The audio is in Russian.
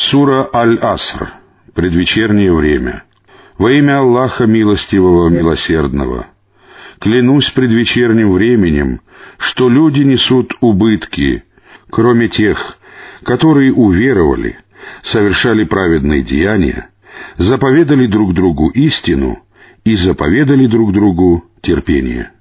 Сура Аль-Аср. Предвечернее время. Во имя Аллаха Милостивого Милосердного. Клянусь предвечерним временем, что люди несут убытки, кроме тех, которые уверовали, совершали праведные деяния, заповедали друг другу истину и заповедали друг другу терпение.